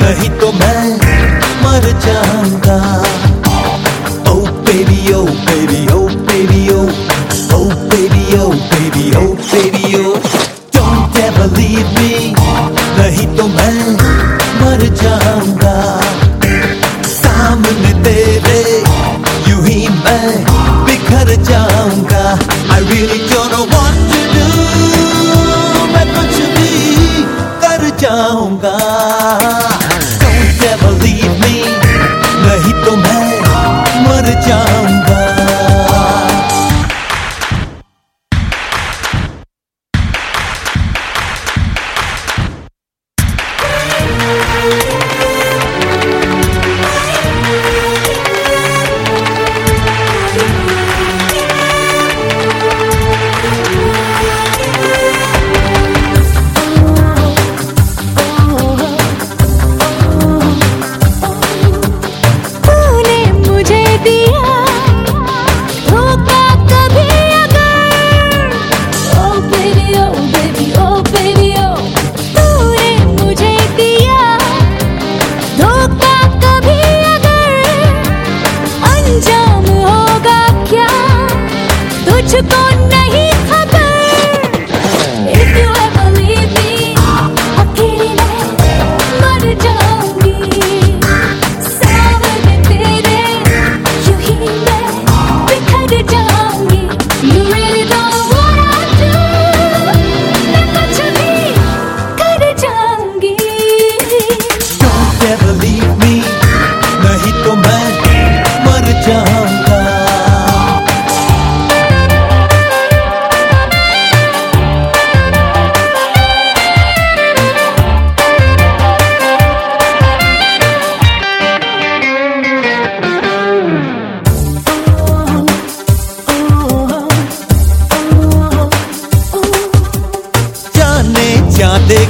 नहीं तो मैं मर जाऊँगा। ओ बेबी ओ बेबी बिखर जाऊँगा। आई रियली मुझको तो नहीं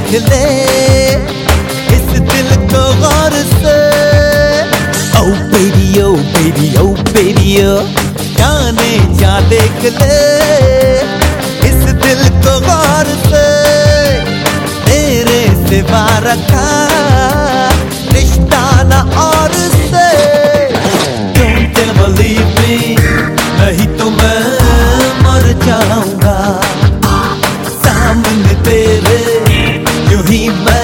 देख ले इस दिल को गौर से। ओ बेबी ओ बेबी ओ बेबी ओ। जाने, जा देख ले इस दिल को गौर से। तेरे सिवा रखा be my